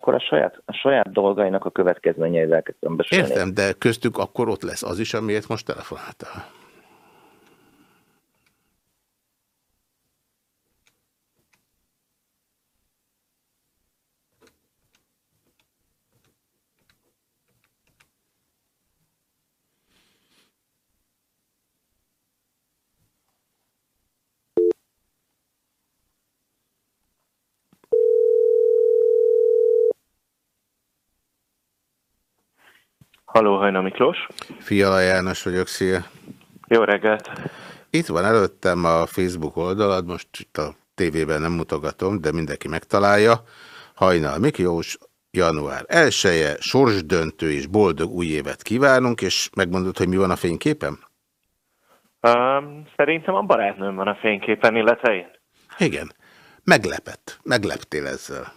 akkor a saját, a saját dolgainak a következményeivel kell szembesülni. Értem, de köztük akkor ott lesz az is, amiért most telefonáltál. Hajna Miklós. Fiala János vagyok, szia. Jó reggelt. Itt van előttem a Facebook oldalad, most itt a tévében nem mutogatom, de mindenki megtalálja. Hajnal Miklós, január 1 -e, sorsdöntő és boldog új évet kívánunk, és megmondod, hogy mi van a fényképen? Um, szerintem a barátnőm van a fényképen, illetve én. Igen. Meglepett. Megleptél ezzel.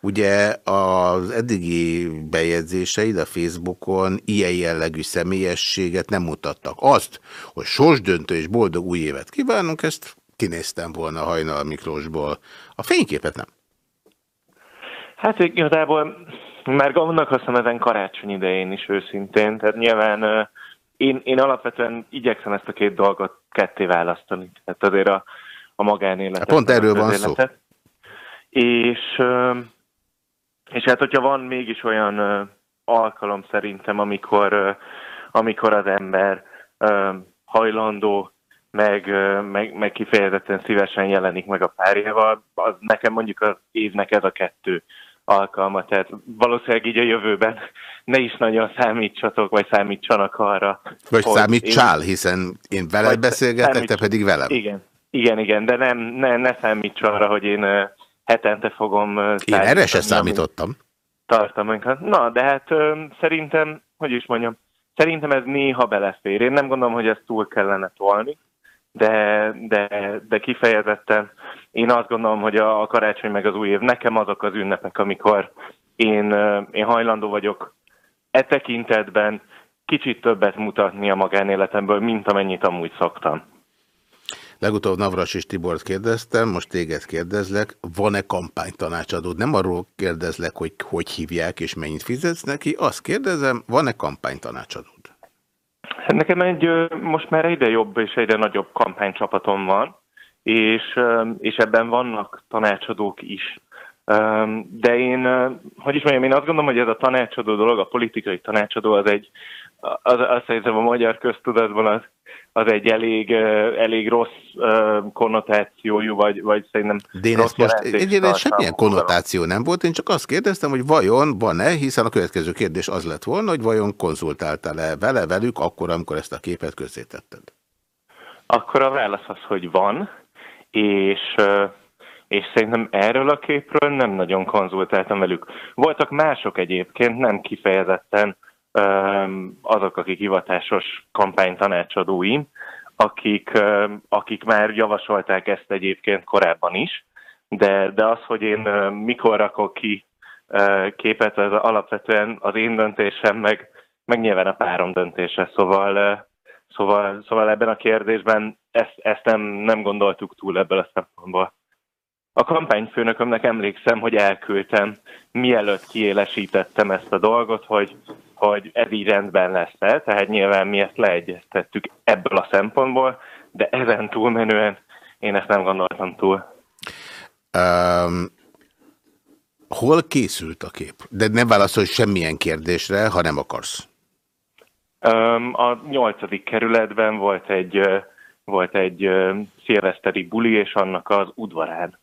Ugye az eddigi bejegyzéseid a Facebookon ilyen jellegű személyességet nem mutattak. Azt, hogy sorsdöntő és boldog új évet kívánunk, ezt kinéztem volna Hajnal Miklósból. A fényképet nem. Hát igazából már gondolkoztam ezen karácsony idején is őszintén, tehát nyilván én, én alapvetően igyekszem ezt a két dolgot ketté választani. Tehát azért a, a magánéletet. Hát pont erről van szó. És, és hát, hogyha van mégis olyan alkalom szerintem, amikor, amikor az ember hajlandó, meg, meg, meg kifejezetten szívesen jelenik meg a párjával, az nekem mondjuk az évnek ez a kettő alkalma, tehát valószínűleg így a jövőben ne is nagyon számítsatok, vagy számítsanak arra. Vagy számítsál, én... hiszen én veled beszélgetek, számíts... te pedig velem. Igen, igen, igen, de nem, ne, ne számíts arra, hogy én hetente fogom... Én erre se számítottam. Tartalmainkat. Na, de hát ö, szerintem, hogy is mondjam, szerintem ez néha belefér. Én nem gondolom, hogy ezt túl kellene tolni, de, de, de kifejezetten én azt gondolom, hogy a, a karácsony meg az új év nekem azok az ünnepek, amikor én, én hajlandó vagyok e tekintetben kicsit többet mutatni a magánéletemből, mint amennyit amúgy szoktam. Legutóbb Navras és Tibort kérdeztem, most téged kérdezlek, van-e kampánytanácsadód? Nem arról kérdezlek, hogy hogy hívják és mennyit fizetsz neki, azt kérdezem, van-e kampánytanácsadód? Hát nekem egy most már egyre jobb és egyre nagyobb kampánycsapatom van, és, és ebben vannak tanácsadók is. De én, hogy is mondjam, én azt gondolom, hogy ez a tanácsadó dolog, a politikai tanácsadó az egy, az, azt hiszem a magyar köztudatban az, az egy elég, elég rossz konnotációjú, vagy, vagy szerintem De én ezt most, egyébként semmilyen konnotáció nem volt, én csak azt kérdeztem, hogy vajon van-e, hiszen a következő kérdés az lett volna, hogy vajon konzultáltál-e vele, velük, akkor, amikor ezt a képet közzétetted? Akkor a válasz az, hogy van, és, és szerintem erről a képről nem nagyon konzultáltam velük. Voltak mások egyébként, nem kifejezetten azok, akik hivatásos kampánytanácsadóim, akik, akik már javasolták ezt egyébként korábban is, de, de az, hogy én mikor rakok ki képet, az alapvetően az én döntésem, meg, meg nyilván a párom döntése, szóval, szóval, szóval ebben a kérdésben ezt, ezt nem, nem gondoltuk túl ebből a szempontból. A kampányfőnökömnek emlékszem, hogy elküldtem, mielőtt kiélesítettem ezt a dolgot, hogy, hogy ez így rendben lesz-e, tehát nyilván mi ezt leegyeztettük ebből a szempontból, de ezen túlmenően én ezt nem gondoltam túl. Um, hol készült a kép? De nem válaszolj semmilyen kérdésre, ha nem akarsz. Um, a nyolcadik kerületben volt egy, volt egy szilveszteri buli, és annak az udvarán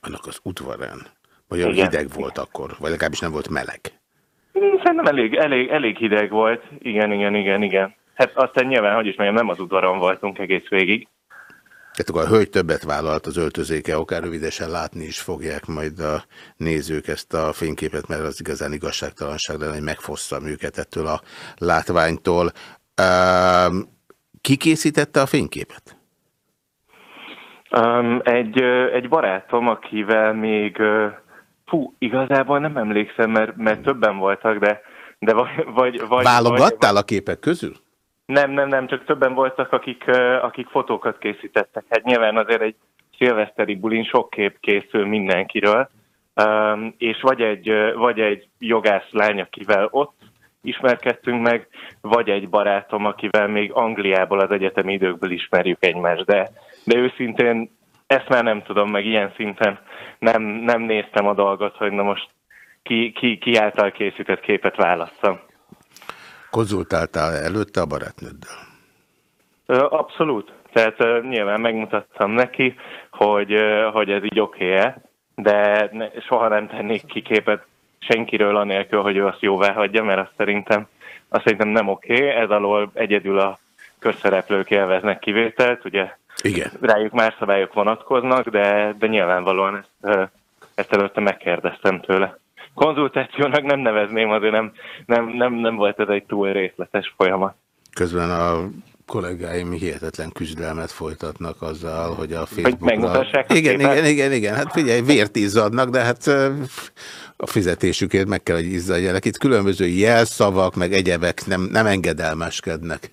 annak az udvarán? Vagy olyan hideg volt akkor? Vagy legalábbis nem volt meleg? Szerintem elég, elég, elég hideg volt. Igen, igen, igen, igen. Hát aztán nyilván, hogy is mondjam, nem az udvaron voltunk egész végig. Tehát akkor a hölgy többet vállalt az öltözéke, akár rövidesen látni is fogják majd a nézők ezt a fényképet, mert az igazán igazságtalanság lenne, hogy megfosszam őket ettől a látványtól. Ki készítette a fényképet? Um, egy, egy barátom, akivel még, fú, igazából nem emlékszem, mert, mert többen voltak, de, de vagy, vagy, vagy... Válogattál vagy, a képek közül? Nem, nem, nem, csak többen voltak, akik, akik fotókat készítettek. Hát nyilván azért egy szilveszteri bulin sok kép készül mindenkiről, és vagy egy, vagy egy jogász lány, akivel ott ismerkedtünk meg, vagy egy barátom, akivel még Angliából az egyetemi időkből ismerjük egymást, de, de őszintén ezt már nem tudom, meg ilyen szinten nem, nem néztem a dolgot, hogy na most ki, ki, ki által készített képet válasszam. Konzultáltál előtte a barátnőddel? Abszolút. Tehát nyilván megmutattam neki, hogy, hogy ez így oké -e, de soha nem tennék ki képet senkiről anélkül, hogy ő azt jóvá hagyja, mert azt szerintem, azt szerintem nem oké. Ez alól egyedül a közszereplők élveznek kivételt, ugye Igen. rájuk más szabályok vonatkoznak, de, de nyilvánvalóan ezt, ezt előtte megkérdeztem tőle. Konzultációnak nem nevezném, azért nem, nem, nem, nem volt ez egy túl részletes folyamat. Közben a kollégáim hihetetlen küzdelmet folytatnak azzal, hogy a Facebookra... Hogy igen, igen, igen, igen, hát figyelj, vért izzadnak, de hát a fizetésükért meg kell, hogy izzadjanak. Itt különböző jelszavak, meg egyebek nem, nem engedelmeskednek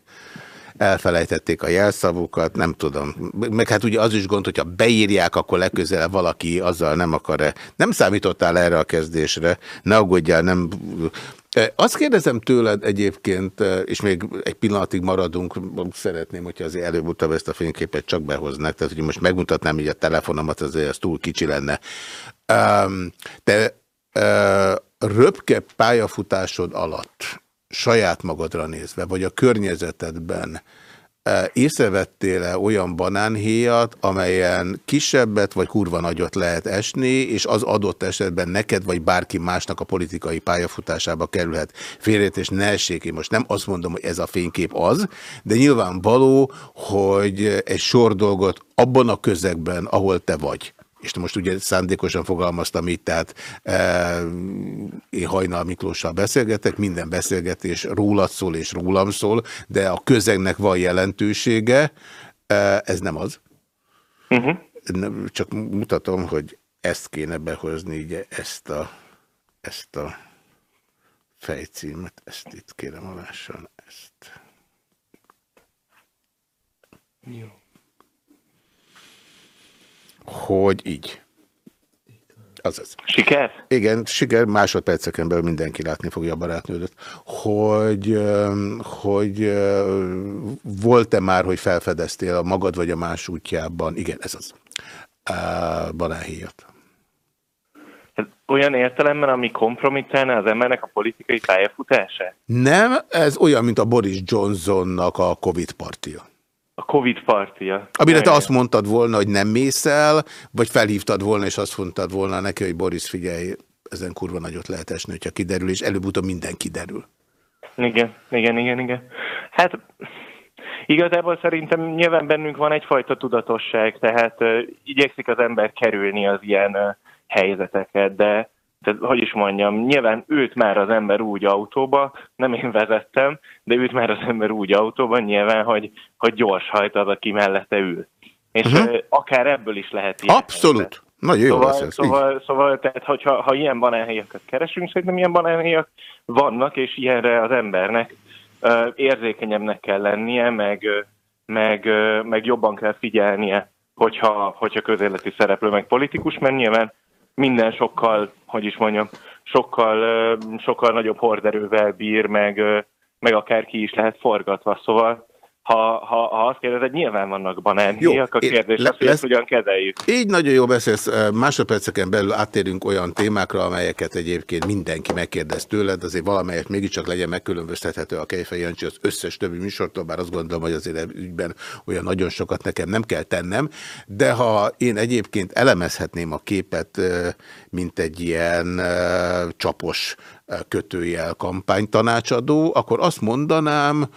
elfelejtették a jelszavukat, nem tudom. Meg hát ugye az is gond, hogyha beírják, akkor legközelebb valaki azzal nem akar-e. Nem számítottál erre a kezdésre, ne aggódjál, nem... Azt kérdezem tőled egyébként, és még egy pillanatig maradunk, szeretném, hogyha azért előbb-utóbb ezt a fényképet csak behoznak, tehát hogy most megmutatnám így a telefonomat, azért az túl kicsi lenne. Te röpke pályafutásod alatt saját magadra nézve, vagy a környezetedben e, észrevettél-e olyan banánhéjat, amelyen kisebbet vagy kurva nagyot lehet esni, és az adott esetben neked vagy bárki másnak a politikai pályafutásába kerülhet félrét, és ne essék. Én most nem azt mondom, hogy ez a fénykép az, de nyilvánvaló, hogy egy sor dolgot abban a közegben, ahol te vagy, és most ugye szándékosan fogalmaztam itt, tehát e, én Hajnal Miklóssal beszélgetek, minden beszélgetés rólad szól és rólam szól, de a közegnek van jelentősége, e, ez nem az. Uh mhm. -huh. Csak mutatom, hogy ezt kéne behozni, ugye ezt a, ezt a fejcímet, ezt itt kérem alássan, ezt. Jó hogy így. Azaz. Siker? Igen, siker, másodperceken belül mindenki látni fogja a barátnődet. Hogy, hogy volt-e már, hogy felfedeztél a magad vagy a más útjában? Igen, ez az. Banánhéjat. Olyan értelemben, ami kompromittálna az embernek a politikai pályafutása? Nem, ez olyan, mint a Boris Johnsonnak a Covid partia. A Covid partia. Amire te azt mondtad volna, hogy nem mész el, vagy felhívtad volna, és azt mondtad volna neki, hogy Boris, figyelj, ezen kurva nagyot lehet esni, hogyha kiderül, és előbb-utóbb minden kiderül. Igen, igen, igen, igen. Hát igazából szerintem nyilván bennünk van egyfajta tudatosság, tehát uh, igyekszik az ember kerülni az ilyen uh, helyzeteket, de tehát, hogy is mondjam, nyilván őt már az ember úgy autóba, nem én vezettem, de őt már az ember úgy autóban nyilván, hogy, hogy gyors hajt az, aki mellette ül. És uh -huh. akár ebből is lehet ilyen. Abszolút. Helyzet. Nagyon jó szóval, lesz ez. Szóval, szóval tehát, hogyha, ha ilyen banánhéjakat keresünk, szerintem ilyen banánhéjak vannak, és ilyenre az embernek uh, érzékenyebbnek kell lennie, meg, meg, meg jobban kell figyelnie, hogyha, hogyha közéleti szereplő, meg politikus, mert nyilván minden sokkal, hogy is mondjam, sokkal, sokkal nagyobb horderővel bír, meg, meg akár ki is lehet forgatva, szóval ha, ha, ha azt kérdezed, nyilván vannak banánhéjak, a kérdés le, az, hogy lesz, hogyan kezeljük. Így nagyon jó beszélsz, másodperceken belül átérünk olyan témákra, amelyeket egyébként mindenki megkérdez tőled, azért valamelyet mégiscsak legyen megkülönböztethető a Kejfej Jancsi az összes többi műsortól, bár azt gondolom, hogy azért ügyben olyan nagyon sokat nekem nem kell tennem, de ha én egyébként elemezhetném a képet, mint egy ilyen csapos kötőjel kampánytanácsadó, akkor azt mondanám,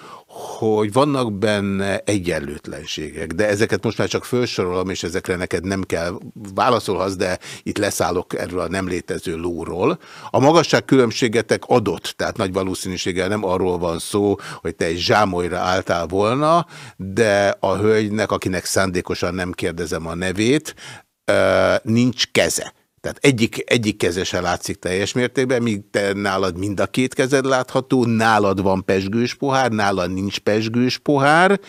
hogy vannak benne egyenlőtlenségek, de ezeket most már csak felsorolom, és ezekre neked nem kell válaszolhatsz, de itt leszállok erről a nem létező lóról. A magasság különbségetek adott, tehát nagy valószínűséggel nem arról van szó, hogy te egy zsámolyra álltál volna, de a hölgynek, akinek szándékosan nem kérdezem a nevét, nincs keze. Tehát egyik, egyik keze se látszik teljes mértékben, míg te nálad mind a két kezed látható, nálad van pesgős pohár, nálad nincs pesgős pohár,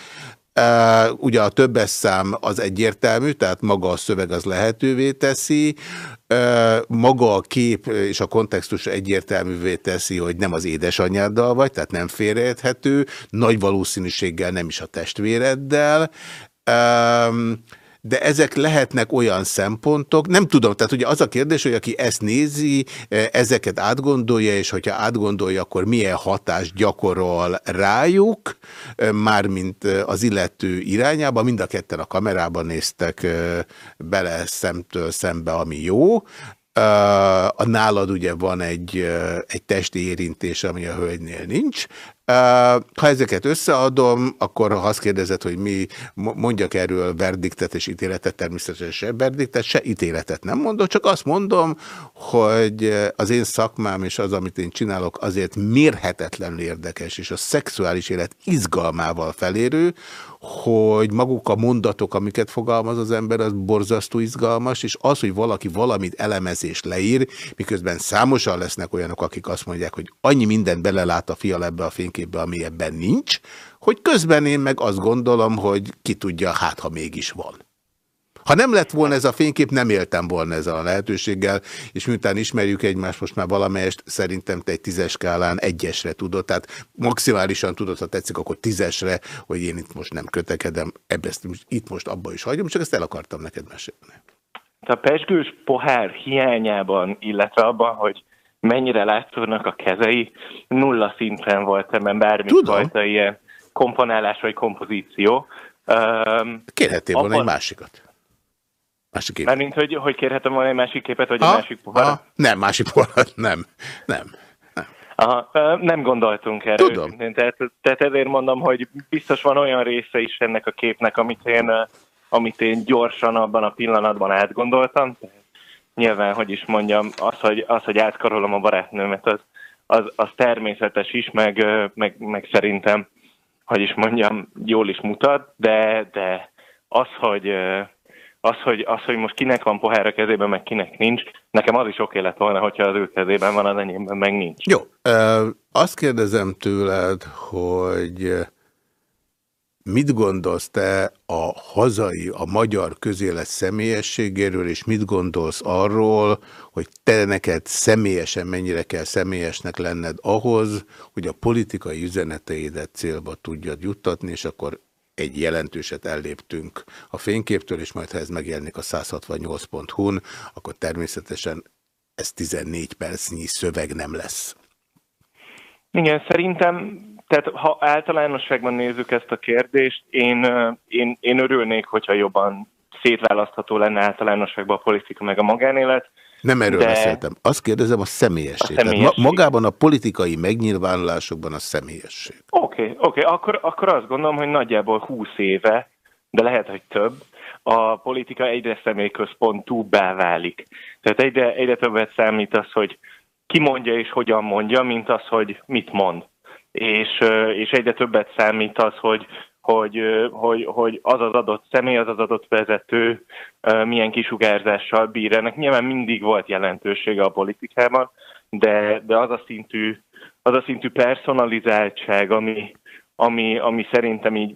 Uh, ugye a többes szám az egyértelmű, tehát maga a szöveg az lehetővé teszi. maga a kép és a kontextus egyértelművé teszi, hogy nem az édesanyáddal vagy, tehát nem félreérthető, nagy valószínűséggel nem is a testvéreddel, de ezek lehetnek olyan szempontok, nem tudom, tehát ugye az a kérdés, hogy aki ezt nézi, ezeket átgondolja, és hogyha átgondolja, akkor milyen hatást gyakorol rájuk, mármint az illető irányába, mind a ketten a kamerában néztek bele szemtől szembe, ami jó, a nálad ugye van egy, egy testi érintés, ami a hölgynél nincs. Ha ezeket összeadom, akkor ha azt kérdezed, hogy mi mondjak erről verdiktet és ítéletet, természetesen se verdiktet, se ítéletet nem mondok, csak azt mondom, hogy az én szakmám és az, amit én csinálok, azért mérhetetlenül érdekes, és a szexuális élet izgalmával felérő, hogy maguk a mondatok, amiket fogalmaz az ember, az borzasztó izgalmas, és az, hogy valaki valamit elemezés leír, miközben számosan lesznek olyanok, akik azt mondják, hogy annyi mindent belelát a fial ebbe a fényképbe, ami ebben nincs, hogy közben én meg azt gondolom, hogy ki tudja, hát ha mégis van. Ha nem lett volna ez a fénykép, nem éltem volna ezzel a lehetőséggel, és miután ismerjük egymást most már valamelyest, szerintem te egy tízes skálán egyesre tudod, tehát maximálisan tudod, ha tetszik, akkor tízesre, hogy én itt most nem kötekedem, ezt itt most abba is hagyom, csak ezt el akartam neked mesélni. A pesgős pohár hiányában, illetve abban, hogy mennyire látszódnak a kezei, nulla szinten volt ebben bármifajta ilyen komponálás vagy kompozíció. Kérhettél volna egy másikat. Másik kép. Mármint, hogy, hogy kérhetem volna egy másik képet, vagy ha? egy másik poharat? Nem, másik poharat, nem. Nem. nem. Aha, nem gondoltunk erre. Tudom. Tehát, tehát ezért mondom, hogy biztos van olyan része is ennek a képnek, amit én, amit én gyorsan abban a pillanatban átgondoltam. Nyilván, hogy is mondjam, az, hogy, az, hogy átkarolom a barátnőmet, az, az, az természetes is, meg, meg, meg szerintem, hogy is mondjam, jól is mutat, de, de az, hogy az hogy, az, hogy most kinek van pohár a kezében, meg kinek nincs, nekem az is oké lett volna, hogyha az ő kezében van, az enyémben meg nincs. Jó, azt kérdezem tőled, hogy mit gondolsz te a hazai, a magyar közélet személyességéről, és mit gondolsz arról, hogy te neked személyesen mennyire kell személyesnek lenned ahhoz, hogy a politikai üzeneteidet célba tudjad juttatni, és akkor egy jelentőset elléptünk a fényképtől, és majd ha ez megjelenik a 168.hu-n, akkor természetesen ez 14 percnyi szöveg nem lesz. Igen, szerintem, tehát ha általánosságban nézzük ezt a kérdést, én, én, én örülnék, hogyha jobban szétválasztható lenne általánosságban a politika meg a magánélet. Nem erről de... beszéltem. Azt kérdezem a személyesség. A személyesség. Ma magában a politikai megnyilvánulásokban a személyesség. Oké, okay, oké. Okay. Akkor, akkor azt gondolom, hogy nagyjából 20 éve, de lehet, hogy több, a politika egyre személyközpontúbbá válik. Tehát egyre, egyre többet számít az, hogy ki mondja és hogyan mondja, mint az, hogy mit mond. És, és egyre többet számít az, hogy hogy, hogy, hogy az az adott személy, az az adott vezető milyen kisugárzással bír. Ennek nyilván mindig volt jelentősége a politikában, de, de az a szintű, az a szintű personalizáltság, ami, ami, ami szerintem így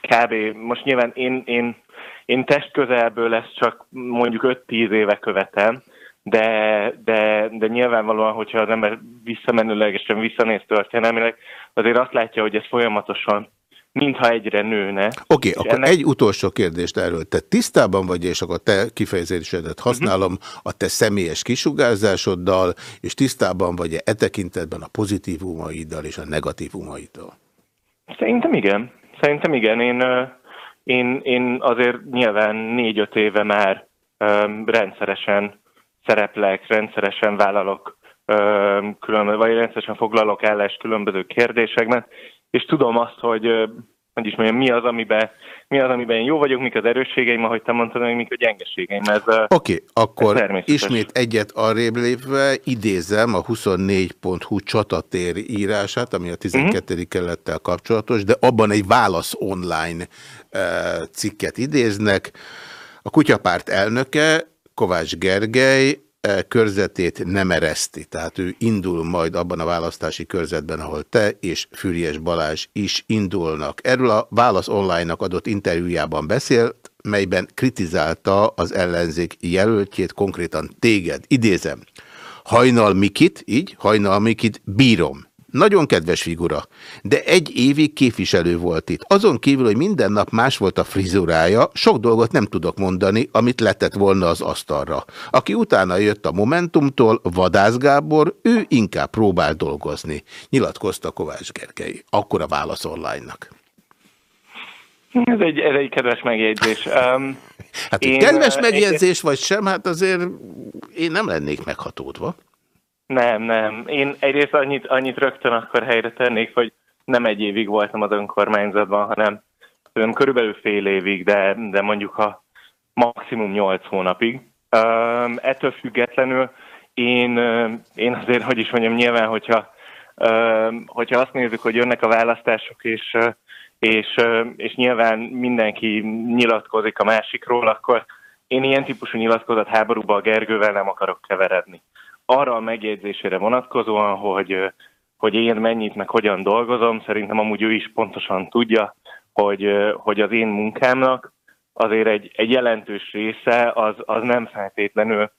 kb. Most nyilván én, én, én testközelből ezt csak mondjuk 5-10 éve követem, de, de, de nyilvánvalóan, hogyha az ember visszamenőlegesen visszanéz történelmileg, azért azt látja, hogy ez folyamatosan mintha egyre nőne. Oké, okay, akkor ennek... egy utolsó kérdést erről. Te tisztában vagy, és akkor te kifejezésedet használom, uh -huh. a te személyes kisugárzásoddal, és tisztában vagy-e e tekintetben a pozitívumaiddal és a negatívumaiddal? Szerintem igen. Szerintem igen. Én, én, én azért nyilván négy-öt éve már um, rendszeresen szereplek, rendszeresen vállalok, különböző, vagy rendszeresen foglalok állást különböző kérdésekben, és tudom azt, hogy hogy is mondjam, mi az, amiben, mi az, amiben én jó vagyok, mik az erősségeim, ahogy te mondtad, mik a gyengeségeim. Oké, okay, akkor ismét egyet arrébb lépve idézem a 24.hu csatatér írását, ami a 12. Uh -huh. kelettel kapcsolatos, de abban egy válasz online uh, cikket idéznek. A kutyapárt elnöke, Kovács Gergely E, körzetét nem ereszti. Tehát ő indul majd abban a választási körzetben, ahol te és Füriyes Balázs is indulnak. Erről a Válasz Online-nak adott interjújában beszélt, melyben kritizálta az ellenzék jelöltjét, konkrétan téged. Idézem. Hajnal Mikit, így, Hajnal Mikit bírom. Nagyon kedves figura, de egy évig képviselő volt itt. Azon kívül, hogy minden nap más volt a frizurája, sok dolgot nem tudok mondani, amit letett volna az asztalra. Aki utána jött a Momentumtól, Vadász Gábor, ő inkább próbál dolgozni. Nyilatkozta Kovács Gergely. Akkor a válasz online-nak. Ez egy, ez egy kedves megjegyzés. Um, hát én, kedves megjegyzés vagy sem, hát azért én nem lennék meghatódva. Nem, nem. Én egyrészt annyit, annyit rögtön akkor helyre tennék, hogy nem egy évig voltam az önkormányzatban, hanem tudom, körülbelül fél évig, de, de mondjuk a maximum nyolc hónapig. Um, ettől függetlenül én, én azért, hogy is mondjam, nyilván, hogyha, um, hogyha azt nézzük, hogy jönnek a választások, és, és, és nyilván mindenki nyilatkozik a másikról, akkor én ilyen típusú nyilatkozat háborúba a Gergővel nem akarok keveredni arra a megjegyzésére vonatkozóan, hogy, hogy én mennyit, meg hogyan dolgozom, szerintem amúgy ő is pontosan tudja, hogy, hogy az én munkámnak azért egy, egy jelentős része az, az nem feltétlenül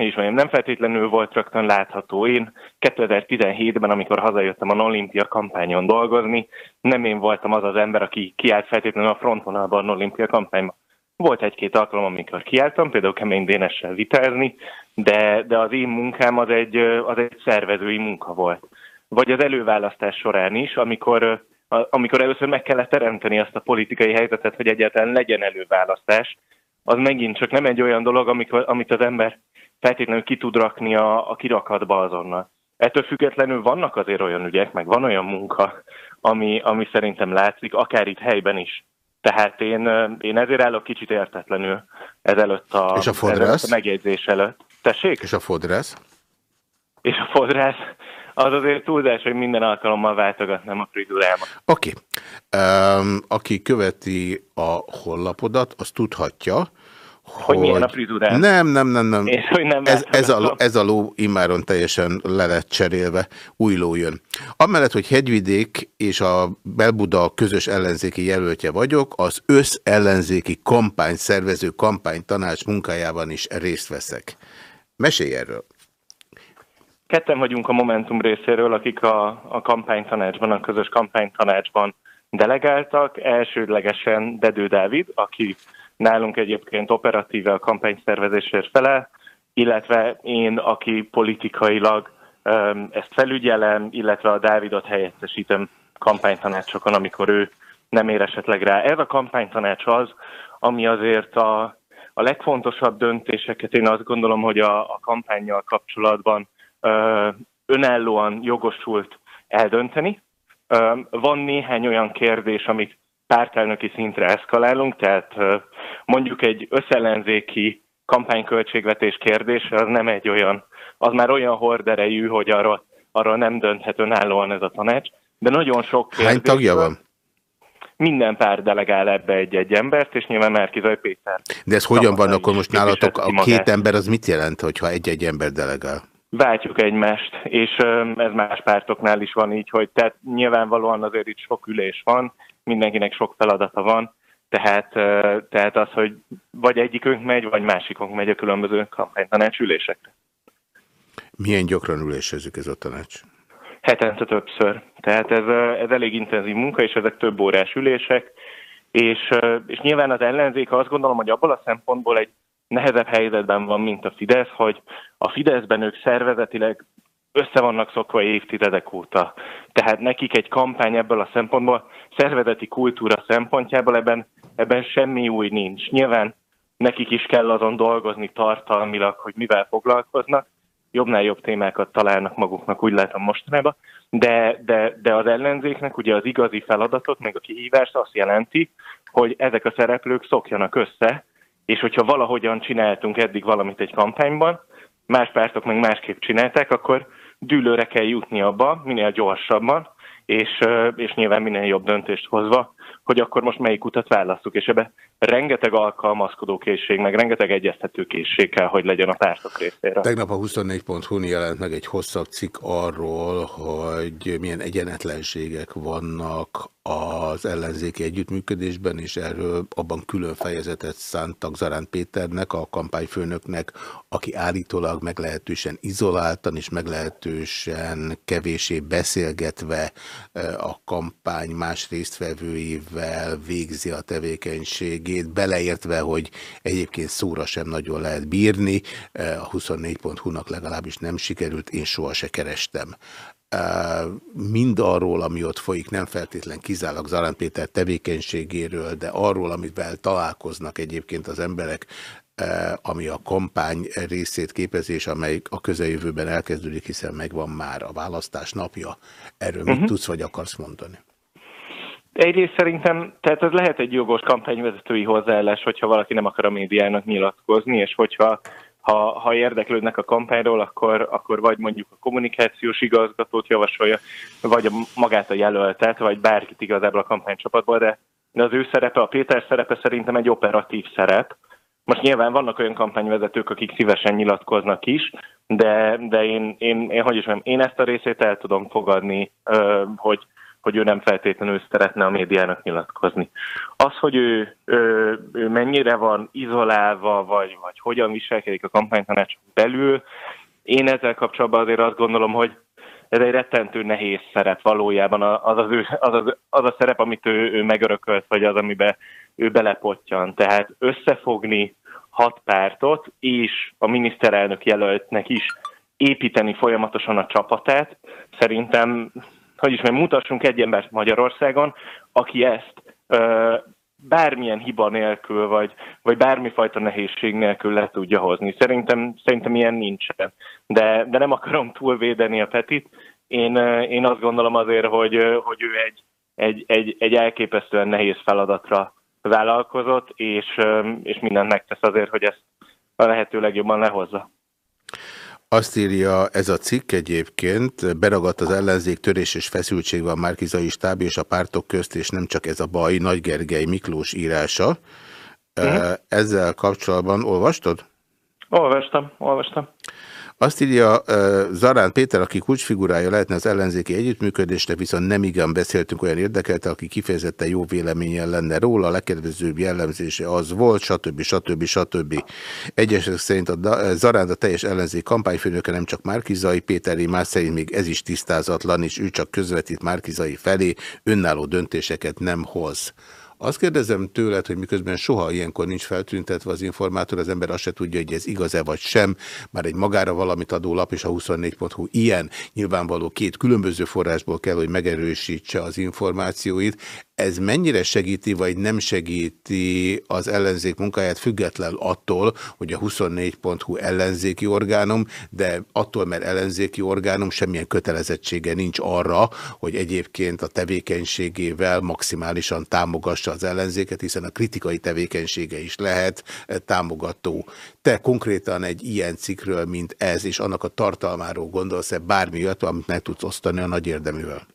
és mondjam, nem feltétlenül volt rögtön látható. Én 2017-ben, amikor hazajöttem a Olimpia kampányon dolgozni, nem én voltam az az ember, aki kiállt feltétlenül a frontvonalban a Olimpia kampányban. Volt egy-két alkalom, amikor kiálltam, például Kemény Dénessel vitázni, de, de az én munkám az egy, az egy szervezői munka volt. Vagy az előválasztás során is, amikor, amikor először meg kellett teremteni azt a politikai helyzetet, hogy egyáltalán legyen előválasztás, az megint csak nem egy olyan dolog, amikor, amit az ember feltétlenül ki tud rakni a, a kirakatba azonnal. Ettől függetlenül vannak azért olyan ügyek, meg van olyan munka, ami, ami szerintem látszik, akár itt helyben is, tehát én, én ezért állok kicsit értetlenül ezelőtt a, És a, fodrász? a megjegyzés előtt. Tessék? És a fodrász? És a fodrász, az azért túlzás, hogy minden alkalommal váltogatnám a frizurámat. Oké. Okay. Um, aki követi a hollapodat, az tudhatja, hogy, hogy milyen a frizurám. Nem, nem, nem, nem. És hogy nem ez, ez, a, ez a ló immáron teljesen le lett cserélve, új ló jön. Amellett, hogy Hegyvidék és a Belbuda közös ellenzéki jelöltje vagyok, az össz-ellenzéki kampány szervező kampánytanács munkájában is részt veszek. Mesélj erről. Ketten vagyunk a Momentum részéről, akik a, a kampánytanácsban, a közös kampánytanácsban delegáltak. Elsődlegesen Dedő Dávid, aki Nálunk egyébként operatíve a kampányszervezésért fele, illetve én, aki politikailag ezt felügyelem, illetve a Dávidot helyettesítem kampánytanácsokon, amikor ő nem ér esetleg rá. Ez a kampánytanács az, ami azért a, a legfontosabb döntéseket én azt gondolom, hogy a, a kampányjal kapcsolatban ö, önállóan jogosult eldönteni. Ö, van néhány olyan kérdés, amit pártelnöki szintre eszkalálunk, tehát mondjuk egy összellenzéki kampányköltségvetés kérdése az nem egy olyan, az már olyan horderejű, hogy arról, arról nem dönthet önállóan ez a tanács, de nagyon sok kérdés. Hány tagja van? Minden pár delegál ebbe egy-egy embert, és nyilván Márkizaj Péter. De ez hogyan van, akkor most nálatok a két ember az mit jelent, hogyha egy-egy ember delegál? Váltjuk egymást, és ez más pártoknál is van így, hogy tehát nyilvánvalóan azért itt sok ülés van, mindenkinek sok feladata van, tehát, tehát az, hogy vagy egyikünk megy, vagy másikunk megy a különböző kampánytanácsülésekre. Milyen gyakran ülésezik ez a tanács? Hetente többször. Tehát ez, ez elég intenzív munka, és ezek több órás ülések, és, és nyilván az ellenzék azt gondolom, hogy abból a szempontból egy nehezebb helyzetben van, mint a Fidesz, hogy a Fideszben ők szervezetileg össze vannak szokva évtizedek óta. Tehát nekik egy kampány ebből a szempontból, szervezeti kultúra szempontjából ebben, ebben semmi új nincs. Nyilván nekik is kell azon dolgozni tartalmilag, hogy mivel foglalkoznak, jobbnál jobb témákat találnak maguknak, úgy látom mostanában, de, de, de az ellenzéknek ugye az igazi feladatot, meg a kihívást azt jelenti, hogy ezek a szereplők szokjanak össze, és hogyha valahogyan csináltunk eddig valamit egy kampányban, más pártok meg másképp csinálták, akkor dűlőre kell jutni abba, minél gyorsabban, és, és nyilván minél jobb döntést hozva, hogy akkor most melyik utat választjuk, és ebbe rengeteg alkalmazkodó készség, meg rengeteg egyeztető készség kell, hogy legyen a pártok részére. Tegnap a 24.hu jelent meg egy hosszabb cikk arról, hogy milyen egyenetlenségek vannak az ellenzéki együttműködésben, és erről abban külön fejezetet szántak Zarán Péternek, a kampányfőnöknek, aki állítólag meglehetősen izoláltan és meglehetősen kevésé beszélgetve eh, a kampány más résztvevőivel végzi a tevékenységét, beleértve, hogy egyébként szóra sem nagyon lehet bírni, eh, a 24.hu-nak legalábbis nem sikerült, én soha se kerestem mindarról, ami ott folyik, nem feltétlen kizárólag Zarán Péter tevékenységéről, de arról, amivel találkoznak egyébként az emberek, ami a kampány részét képezés, amely a közeljövőben elkezdődik, hiszen megvan már a választás napja. Erről uh -huh. mit mhm. tudsz vagy akarsz mondani? Egyrészt szerintem, tehát ez lehet egy jogos kampányvezetői hozzáállás, hogyha valaki nem akar a médiának nyilatkozni, és hogyha ha, ha érdeklődnek a kampányról, akkor, akkor vagy mondjuk a kommunikációs igazgatót javasolja, vagy a, magát a jelöltet, vagy bárkit igazából a kampánycsapatból, de, de az ő szerepe, a Péter szerepe szerintem egy operatív szerep. Most nyilván vannak olyan kampányvezetők, akik szívesen nyilatkoznak is, de, de én, én, én, hogy is mondjam, én ezt a részét el tudom fogadni, hogy, hogy ő nem feltétlenül szeretne a médiának nyilatkozni. Az, hogy ő, ő, ő mennyire van izolálva, vagy, vagy hogyan viselkedik a kampánytanács belül, én ezzel kapcsolatban azért azt gondolom, hogy ez egy rettentő nehéz szerep valójában, az, az, ő, az, az, az a szerep, amit ő, ő megörökölt, vagy az, amiben ő belepottyan. Tehát összefogni hat pártot, és a miniszterelnök jelöltnek is építeni folyamatosan a csapatát, szerintem hogy is, mutassunk egy embert Magyarországon, aki ezt ö, bármilyen hiba nélkül, vagy, vagy bármifajta nehézség nélkül le tudja hozni. Szerintem, szerintem ilyen nincsen. De, de nem akarom túlvédeni a Petit. Én, én azt gondolom azért, hogy, hogy ő egy, egy, egy, egy elképesztően nehéz feladatra vállalkozott, és, és mindent megtesz azért, hogy ezt a lehető legjobban lehozza. Azt írja ez a cikk egyébként, beragadt az ellenzék törés és feszültség van Márkizai stáb és a pártok közt, és nem csak ez a baj, Nagy Gergely Miklós írása. Uh. -huh. Ezzel kapcsolatban olvastad? Olvastam, olvastam. Azt írja Zarán Péter, aki kulcsfigurája lehetne az ellenzéki együttműködésnek, viszont nem igen beszéltünk olyan érdekelte, aki kifejezetten jó véleményen lenne róla, a legkedvezőbb jellemzése az volt, stb. stb. stb. Egyesek szerint a Zarán a teljes ellenzék kampányfőnöke nem csak Márkizai Péteri, más szerint még ez is tisztázatlan, és ő csak közvetít Márkizai felé, önálló döntéseket nem hoz. Azt kérdezem tőled, hogy miközben soha ilyenkor nincs feltüntetve az informátor, az ember azt se tudja, hogy ez igaz-e vagy sem, már egy magára valamit adó lap és a 24.hu ilyen, nyilvánvaló két különböző forrásból kell, hogy megerősítse az információit ez mennyire segíti, vagy nem segíti az ellenzék munkáját független attól, hogy a 24.hu ellenzéki orgánum, de attól, mert ellenzéki orgánum semmilyen kötelezettsége nincs arra, hogy egyébként a tevékenységével maximálisan támogassa az ellenzéket, hiszen a kritikai tevékenysége is lehet támogató. Te konkrétan egy ilyen cikről, mint ez, és annak a tartalmáról gondolsz-e bármi olyat, amit meg tudsz osztani a nagy érdeművel?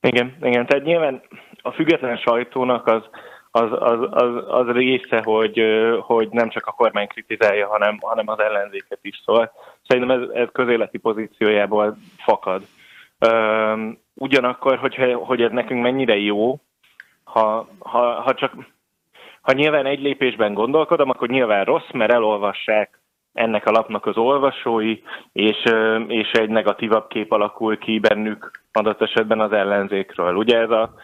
Igen, igen, tehát nyilván a független sajtónak az, az, az, az, az része, hogy, hogy nem csak a kormány kritizálja, hanem, hanem az ellenzéket is szól. Szerintem ez, ez közéleti pozíciójából fakad. Ugyanakkor, hogyha, hogy ez nekünk mennyire jó, ha, ha, ha csak ha nyilván egy lépésben gondolkodom, akkor nyilván rossz, mert elolvassák ennek a lapnak az olvasói, és, és egy negatívabb kép alakul ki bennük adott esetben az ellenzékről. Ugye ez a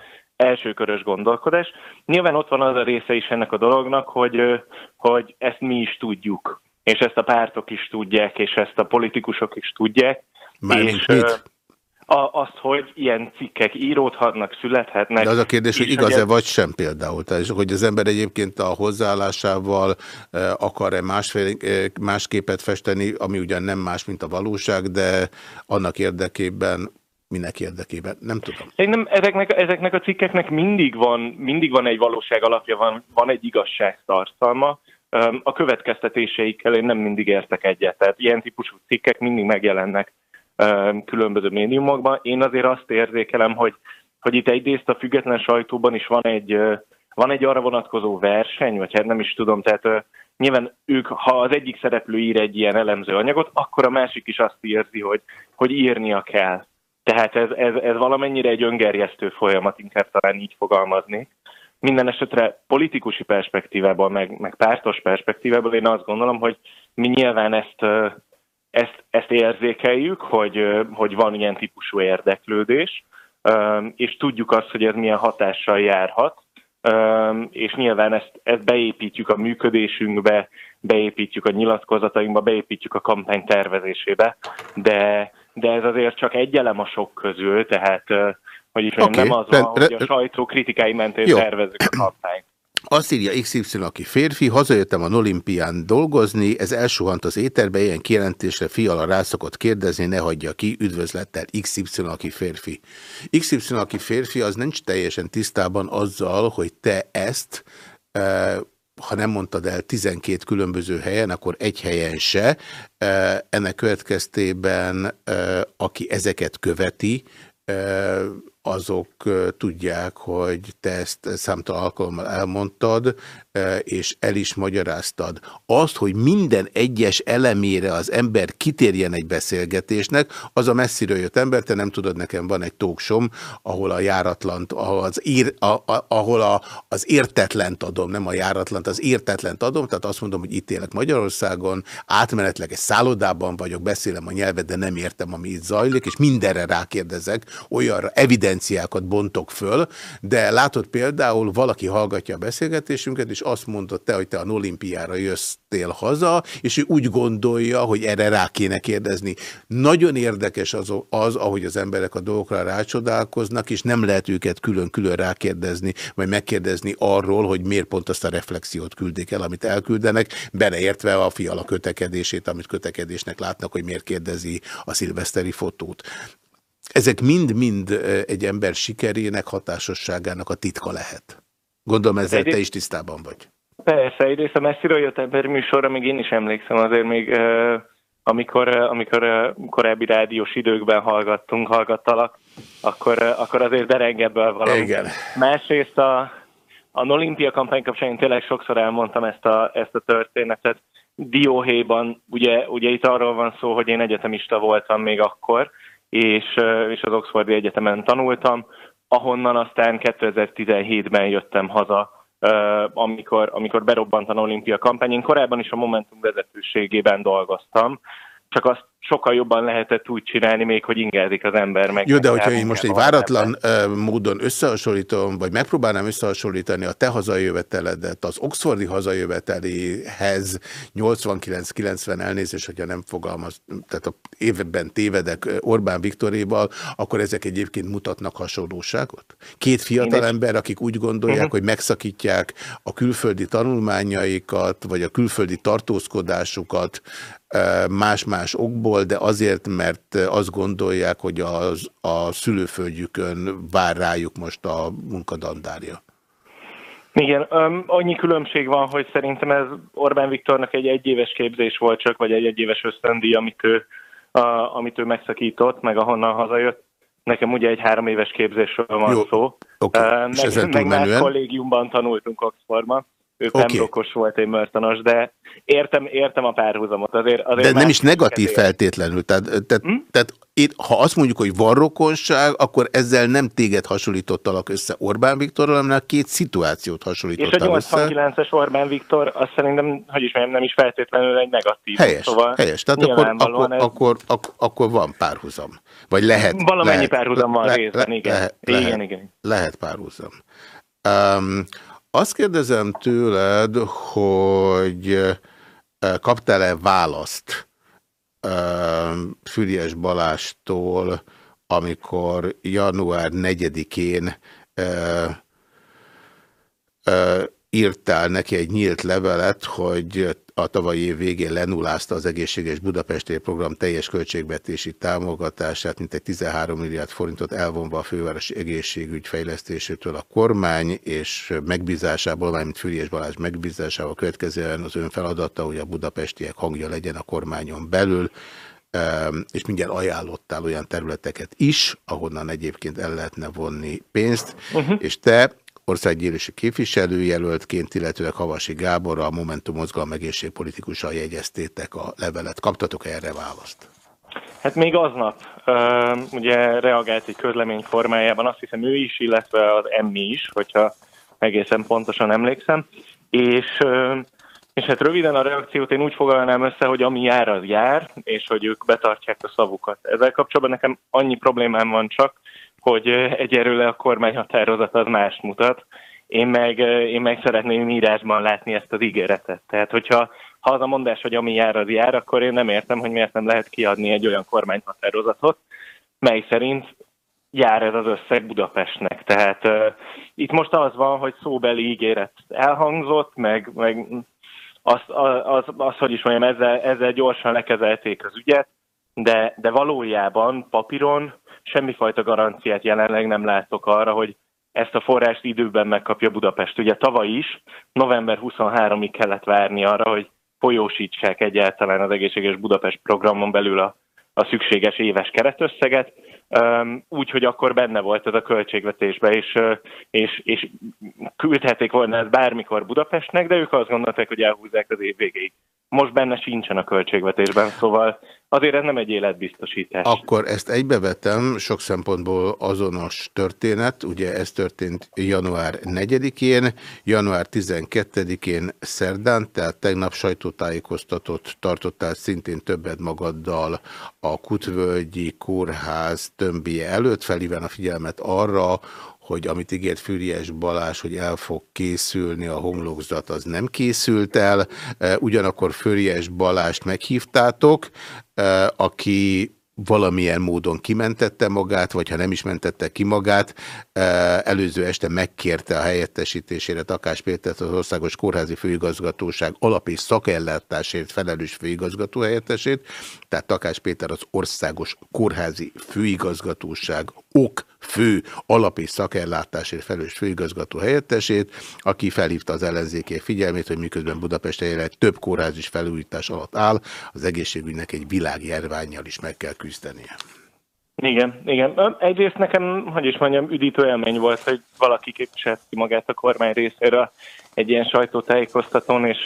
elsőkörös gondolkodás. Nyilván ott van az a része is ennek a dolognak, hogy, hogy ezt mi is tudjuk, és ezt a pártok is tudják, és ezt a politikusok is tudják. Mármint és, mit? A, azt, hogy ilyen cikkek íródhatnak, születhetnek. De az a kérdés, hogy igaz-e vagy sem például. Tehát, hogy az ember egyébként a hozzáállásával akar-e másfél, másképet festeni, ami ugyan nem más, mint a valóság, de annak érdekében minek érdekében? Nem tudom. Szerintem ezeknek, ezeknek a cikkeknek mindig van, mindig van egy valóság alapja, van, van egy igazság tartalma. A következtetéseikkel én nem mindig értek egyet. Tehát ilyen típusú cikkek mindig megjelennek különböző médiumokban. Én azért azt érzékelem, hogy hogy itt egyrészt a független sajtóban is van egy, van egy arra vonatkozó verseny, vagy hát nem is tudom, tehát nyilván ők, ha az egyik szereplő ír egy ilyen elemző anyagot, akkor a másik is azt érzi, hogy, hogy írnia kell. Tehát ez, ez, ez valamennyire egy öngerjesztő folyamat, inkább talán így fogalmazni. Minden esetre politikusi perspektívából, meg, meg pártos perspektívából én azt gondolom, hogy mi nyilván ezt, ezt, ezt érzékeljük, hogy, hogy van ilyen típusú érdeklődés, és tudjuk azt, hogy ez milyen hatással járhat, és nyilván ezt, ezt beépítjük a működésünkbe, beépítjük a nyilatkozatainkba, beépítjük a kampány tervezésébe, de, de ez azért csak egy elem a sok közül, tehát hogy is okay. nem az van, hogy a sajtó kritikái mentén Jó. tervezzük a kampányt. Azt írja XY, aki férfi, hazajöttem a olimpián dolgozni, ez elsuhant az éterbe, ilyen kijelentésre fiala rászokott kérdezni, ne hagyja ki, üdvözlettel XY, aki férfi. XY, aki férfi, az nincs teljesen tisztában azzal, hogy te ezt, ha nem mondtad el 12 különböző helyen, akkor egy helyen se. Ennek következtében, aki ezeket követi, azok tudják, hogy te ezt számtalan alkalommal elmondtad, és el is magyaráztad. Azt, hogy minden egyes elemére az ember kitérjen egy beszélgetésnek, az a messziről jött ember, te nem tudod, nekem van egy tóksom, ahol a járatlant, ahol az, ír, a, a, ahol a, az értetlent adom, nem a járatlant, az értetlent adom, tehát azt mondom, hogy itt élek Magyarországon, átmenetleg egy szállodában vagyok, beszélem a nyelvet, de nem értem, ami itt zajlik, és mindenre rákérdezek, olyanra evidenciákat bontok föl, de látod például, valaki hallgatja a beszélgetésünket, és azt mondod te, hogy te a olimpiára jöttél haza, és ő úgy gondolja, hogy erre rá kéne kérdezni. Nagyon érdekes az, az ahogy az emberek a dolgokra rácsodálkoznak, és nem lehet őket külön-külön rákérdezni, vagy megkérdezni arról, hogy miért pont azt a reflexiót küldik el, amit elküldenek, beleértve a fiala kötekedését, amit kötekedésnek látnak, hogy miért kérdezi a szilveszteri fotót. Ezek mind-mind egy ember sikerének, hatásosságának a titka lehet. Gondolom ezzel egyrészt, te is tisztában vagy. Persze, egyrészt a messziről jött ember műsorra, még én is emlékszem azért még, amikor, amikor korábbi rádiós időkben hallgattunk, hallgattalak, akkor, akkor azért dereng ebből valami. Igen. Másrészt a, a Olimpia kampány kapcsán én tényleg sokszor elmondtam ezt a, ezt a történetet. Dióhéjban, ugye, ugye itt arról van szó, hogy én egyetemista voltam még akkor, és, és az Oxfordi Egyetemen tanultam, ahonnan aztán 2017-ben jöttem haza, amikor, amikor berobbant a olimpia kampány. Én korábban is a Momentum vezetőségében dolgoztam, csak azt sokkal jobban lehetett úgy csinálni, még hogy ingezik az ember meg. Jó, de hogyha én most egy váratlan ember. módon összehasonlítom, vagy megpróbálnám összehasonlítani a te hazajöveteledet az Oxfordi hazajövetelihez 89-90 elnézés, hogyha nem fogalmaz, tehát a évben tévedek Orbán Viktoréval, akkor ezek egyébként mutatnak hasonlóságot? Két fiatal ember, akik úgy gondolják, uh mhm. -huh. hogy megszakítják a külföldi tanulmányaikat, vagy a külföldi tartózkodásukat más-más okból, de azért, mert azt gondolják, hogy az, a szülőföldjükön vár rájuk most a munkadandárja. Igen, um, annyi különbség van, hogy szerintem ez Orbán Viktornak egy egyéves képzés volt csak, vagy egy egyéves ösztöndíj, amit ő, uh, amit ő megszakított, meg ahonnan hazajött. Nekem ugye egy három éves képzésről van Jó, szó. Okay. Uh, meg, meg más kollégiumban tanultunk Oxfordban ő okay. pembrokos volt, egy mörtanos, de értem, értem a párhuzamot. Azért, azért de nem is negatív ér. feltétlenül. Tehát, tehát, hm? tehát itt, ha azt mondjuk, hogy van rokonság, akkor ezzel nem téged hasonlítottalak össze Orbán Viktorral, hanem két szituációt hasonlítottalak össze. És a 89-es Orbán Viktor, azt szerintem, hogy is mondjam, nem is feltétlenül egy negatív. Helyes, szóval helyes. Tehát akkor, akkor, ez... akkor, akkor, akkor van párhuzam. Vagy lehet. Valamennyi lehet, párhuzam van le, részben, le, igen. Lehet, igen, lehet, igen. Lehet párhuzam. Um, azt kérdezem tőled, hogy kaptál-e választ Füriás Balástól, amikor január 4-én írtál neki egy nyílt levelet, hogy a tavalyi év végén lenulázta az egészséges Budapesti program teljes költségvetési támogatását, mint egy 13 milliárd forintot elvonva a fővárosi egészségügy fejlesztésétől a kormány, és megbízásából, mármint Füriás Balázs megbízásával következően az ön feladata, hogy a budapestiek hangja legyen a kormányon belül. és mindjárt ajánlottál olyan területeket is, ahonnan egyébként el lehetne vonni pénzt, uh -huh. és te országgyűlési képviselőjelöltként, illetőleg Havasi Gábor, a Momentum mozgalom egészségpolitikussal jegyeztétek a levelet. Kaptatok -e erre választ? Hát még aznap uh, ugye reagált egy közlemény formájában, azt hiszem ő is, illetve az emmi is, hogyha egészen pontosan emlékszem, és uh, és hát röviden a reakciót én úgy fogalnám össze, hogy ami jár, az jár, és hogy ők betartják a szavukat. Ezzel kapcsolatban nekem annyi problémám van csak, hogy egyelőre a kormányhatározat az mást mutat. Én meg, én meg szeretném írásban látni ezt az ígéretet. Tehát, hogyha ha az a mondás, hogy ami jár, az jár, akkor én nem értem, hogy miért nem lehet kiadni egy olyan kormányhatározatot, mely szerint jár ez az összeg Budapestnek. Tehát uh, itt most az van, hogy szóbeli ígéret elhangzott, meg, meg az, az, az, az, hogy is mondjam, ezzel, ezzel gyorsan lekezelték az ügyet, de, de valójában papíron semmifajta garanciát jelenleg nem látok arra, hogy ezt a forrást időben megkapja Budapest. Ugye tavaly is, november 23-ig kellett várni arra, hogy folyósítsák egyáltalán az egészséges Budapest programon belül a, a szükséges éves keretösszeget, úgy, hogy akkor benne volt ez a költségvetésbe, és, és, és küldhetik volna ezt bármikor Budapestnek, de ők azt gondolták, hogy elhúzzák az év végéig. Most benne sincsen a költségvetésben, szóval azért ez nem egy életbiztosítás. Akkor ezt egybevetem, sok szempontból azonos történet, ugye ez történt január 4-én, január 12-én szerdán, tehát tegnap sajtótájékoztatott tartottál szintén többet magaddal a Kutvölgyi Kórház tömbie előtt, felhíván a figyelmet arra, hogy amit ígért Füriás Balázs, hogy el fog készülni a homlokzat, az nem készült el. E, ugyanakkor Füriás Balást meghívtátok, e, aki valamilyen módon kimentette magát, vagy ha nem is mentette ki magát, e, előző este megkérte a helyettesítésére Takás Pétert az Országos Kórházi Főigazgatóság alap- és szakellátásért felelős főigazgató helyettesét, tehát Takás Péter az Országos Kórházi Főigazgatóság ok fő alap- és szakellátásért felelős főigazgató helyettesét, aki felhívta az ellenzéké figyelmét, hogy miközben Budapest jelenleg több kórház is felújítás alatt áll, az egészségügynek egy világjárványjal is meg kell küzdenie. Igen, igen. Egyrészt nekem, hogy is mondjam, üdítő élmény volt, hogy valaki képviselt ki magát a kormány részéről egy ilyen sajtótájékoztatón, és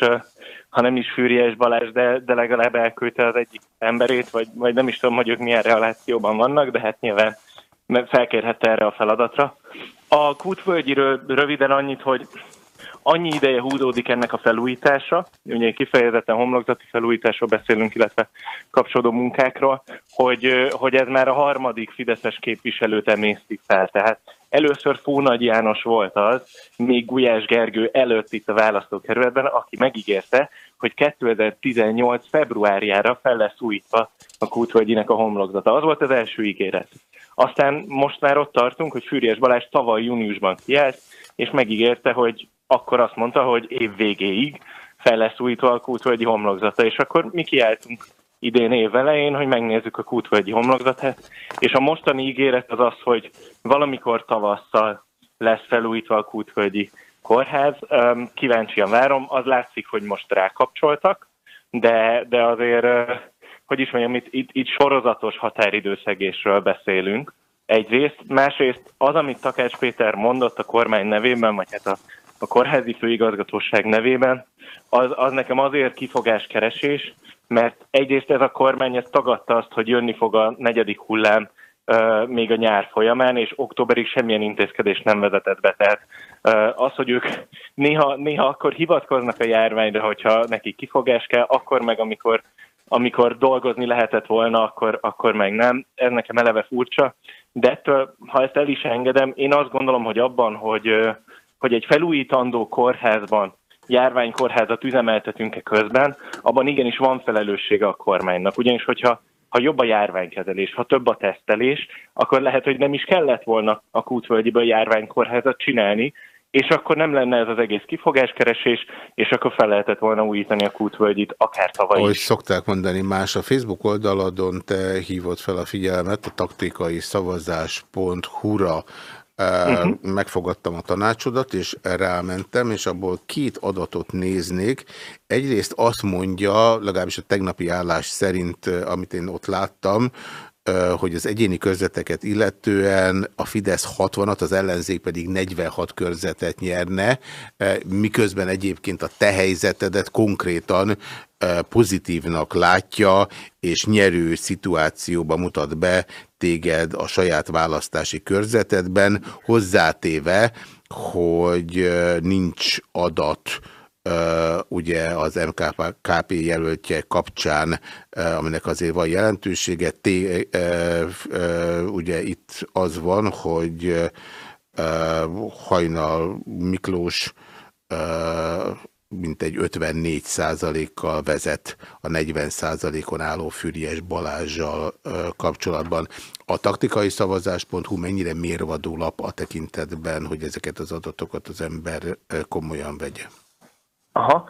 ha nem is Fűriás Balázs, de, de legalább elküldte az egyik emberét, vagy, vagy nem is tudom, hogy ők milyen relációban vannak, de hát nyilván felkérhette erre a feladatra. A Kútvölgyiről röviden annyit, hogy annyi ideje húzódik ennek a felújítása, ugye kifejezetten homlokzati felújításról beszélünk, illetve kapcsolódó munkákról, hogy, hogy ez már a harmadik Fideszes képviselőt emésztik fel. Tehát először Fónagy János volt az, még Gulyás Gergő előtt itt a választókerületben, aki megígérte, hogy 2018. februárjára fel lesz újítva a Kútvölgyinek a homlokzata. Az volt az első ígéret. Aztán most már ott tartunk, hogy Fűries Balázs tavaly júniusban kiállt, és megígérte, hogy akkor azt mondta, hogy év végéig fel lesz újítva a kútvölgyi homlokzata, és akkor mi kiálltunk idén év elején, hogy megnézzük a kútvölgyi homlokzatát, és a mostani ígéret az az, hogy valamikor tavasszal lesz felújítva a kútvölgyi kórház. Kíváncsian várom, az látszik, hogy most rákapcsoltak, de, de azért hogy is mondjam, itt, itt, itt sorozatos határidőszegésről beszélünk. Egyrészt, másrészt az, amit Takács Péter mondott a kormány nevében, vagy hát a, a kórházi főigazgatóság nevében, az, az nekem azért kifogáskeresés, mert egyrészt ez a kormány ezt tagadta azt, hogy jönni fog a negyedik hullám uh, még a nyár folyamán, és októberig semmilyen intézkedés nem vezetett be. Tehát uh, az, hogy ők néha, néha akkor hivatkoznak a járványra, hogyha neki kifogás kell, akkor meg amikor amikor dolgozni lehetett volna, akkor, akkor meg nem. Ez nekem eleve furcsa. De ettől, ha ezt el is engedem, én azt gondolom, hogy abban, hogy, hogy egy felújítandó kórházban járványkórházat üzemeltetünk-e közben, abban igenis van felelőssége a kormánynak. Ugyanis, hogyha ha jobb a járványkezelés, ha több a tesztelés, akkor lehet, hogy nem is kellett volna a kútvölgyiből járványkórházat csinálni, és akkor nem lenne ez az egész kifogáskeresés, és akkor fel lehetett volna újítani a kútvölgyit, akár tavaly Ahogy is. szokták mondani más, a Facebook oldaladon te hívott fel a figyelmet a taktikai szavazás.hu-ra Uh-huh. Megfogadtam a tanácsodat, és rámentem, és abból két adatot néznék. Egyrészt azt mondja, legalábbis a tegnapi állás szerint, amit én ott láttam, hogy az egyéni körzeteket illetően a Fidesz 60-at, az ellenzék pedig 46 körzetet nyerne, miközben egyébként a te helyzetedet konkrétan pozitívnak látja, és nyerő szituációba mutat be téged a saját választási körzetedben, hozzátéve, hogy nincs adat ugye az MKP jelöltje kapcsán, aminek azért van jelentősége. Té, ugye itt az van, hogy Hajnal Miklós mintegy 54 százalékkal vezet a 40 százalékon álló Füriyes Balázsjal kapcsolatban. A taktikai szavazás.hu mennyire mérvadó lap a tekintetben, hogy ezeket az adatokat az ember komolyan vegye? Aha.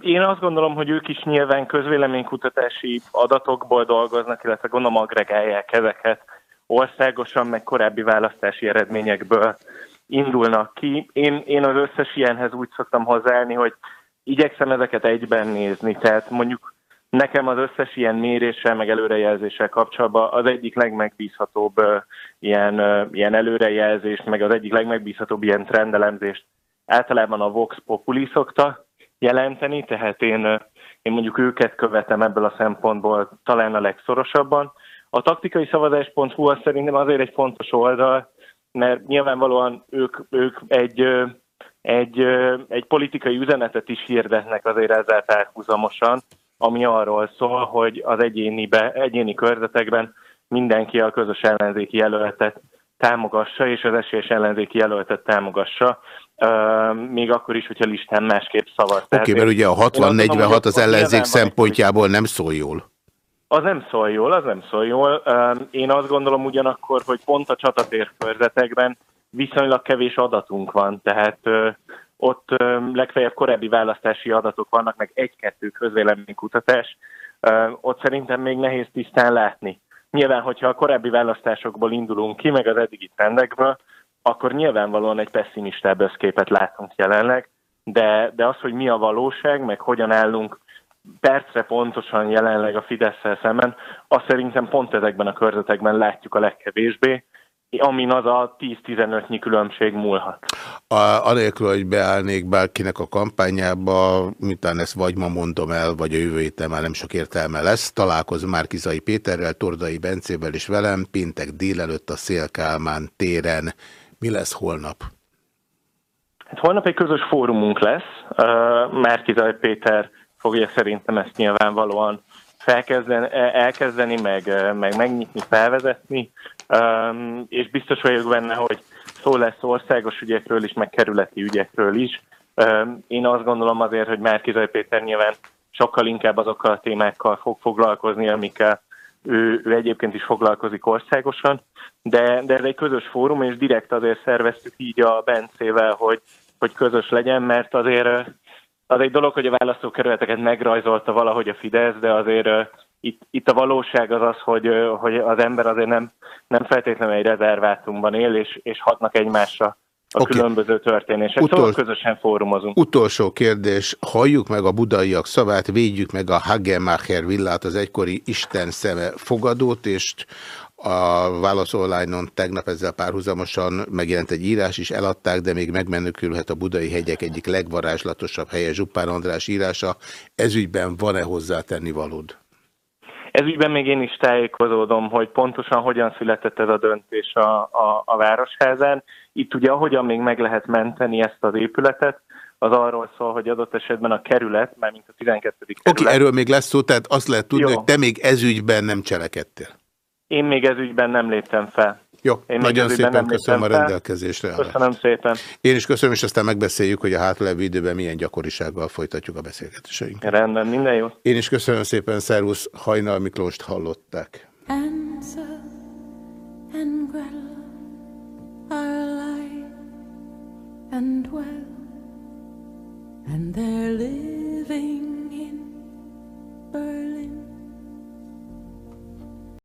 Én azt gondolom, hogy ők is nyilván közvéleménykutatási adatokból dolgoznak, illetve gondolom agregálják ezeket országosan, meg korábbi választási eredményekből indulnak ki. Én, én az összes ilyenhez úgy szoktam hozzáállni, hogy igyekszem ezeket egyben nézni, tehát mondjuk nekem az összes ilyen méréssel, meg előrejelzéssel kapcsolatban az egyik legmegbízhatóbb ilyen, ilyen előrejelzés, meg az egyik legmegbízhatóbb ilyen trendelemzést általában a Vox Populi szokta jelenteni, tehát én, én mondjuk őket követem ebből a szempontból talán a legszorosabban. A taktikai szavazás.hu az szerintem azért egy fontos oldal, mert nyilvánvalóan ők, ők egy, egy, egy politikai üzenetet is hirdetnek azért ezzel felhúzamosan, ami arról szól, hogy az egyéni, be, egyéni körzetekben mindenki a közös ellenzéki jelöltet támogassa, és az esélyes ellenzéki jelöltet támogassa, még akkor is, hogyha listán másképp szavaz. Oké, okay, mert ugye a 60-46 az ellenzék szempontjából nem szól jól. Az nem szól jól, az nem szól jól. Én azt gondolom ugyanakkor, hogy pont a csatatér körzetekben viszonylag kevés adatunk van, tehát ott legfeljebb korábbi választási adatok vannak, meg egy-kettő közvéleménykutatás. Ott szerintem még nehéz tisztán látni. Nyilván, hogyha a korábbi választásokból indulunk ki, meg az eddigi trendekből, akkor nyilvánvalóan egy pessimistább összképet látunk jelenleg, de, de az, hogy mi a valóság, meg hogyan állunk percre pontosan jelenleg a fidesz szemben, azt szerintem pont ezekben a körzetekben látjuk a legkevésbé, amin az a 10-15-nyi különbség múlhat. A, anélkül, hogy beállnék bárkinek a kampányába, miután ezt vagy ma mondom el, vagy a jövő héten már nem sok értelme lesz, találkozom Márkizai Péterrel, Tordai Bencével és velem, péntek délelőtt a Szélkálmán téren. Mi lesz holnap? Hát holnap egy közös fórumunk lesz. Márkizai Péter fogja szerintem ezt nyilvánvalóan felkezdeni, elkezdeni, meg, meg megnyitni, felvezetni, és biztos vagyok benne, hogy szó lesz országos ügyekről is, meg kerületi ügyekről is. Én azt gondolom azért, hogy Márkizai Péter nyilván sokkal inkább azokkal a témákkal fog foglalkozni, amikkel ő, ő egyébként is foglalkozik országosan, de, de ez egy közös fórum, és direkt azért szerveztük így a Bencével, hogy, hogy közös legyen, mert azért az egy dolog, hogy a választókerületeket megrajzolta valahogy a Fidesz, de azért itt, itt a valóság az az, hogy, hogy az ember azért nem, nem feltétlenül egy rezervátumban él, és, és hatnak egymásra a okay. különböző történések. Utol... Szóval közösen fórumozunk. Utolsó kérdés. Halljuk meg a budaiak szavát, védjük meg a Hagelmacher villát, az egykori Isten szeme fogadót, és a Válasz online tegnap ezzel párhuzamosan megjelent egy írás is, eladták, de még megmenekülhet a budai hegyek egyik legvarázslatosabb helye, Zsupán András írása. Ezügyben van-e hozzátenni valód? Ezügyben még én is tájékozódom, hogy pontosan hogyan született ez a döntés a, a, a Városházán. Itt ugye ahogyan még meg lehet menteni ezt az épületet, az arról szól, hogy adott esetben a kerület, mármint a 12. kerület... Oké, okay, erről még lesz szó, tehát azt lehet tudni, Jó. hogy te még ezügyben nem cselekedtél. Én még ez ügyben nem léptem fel. Jó, Én nagyon szépen köszönöm a rendelkezésre. Köszönöm szépen. Én is köszönöm, és aztán megbeszéljük, hogy a hátlevő időben milyen gyakorisággal folytatjuk a beszélgetéseinket. Rendben, minden jó. Én is köszönöm szépen, Szervusz, Hajnal Miklóst hallották. Answer and Gretel are alive and well, and they're living in Berlin.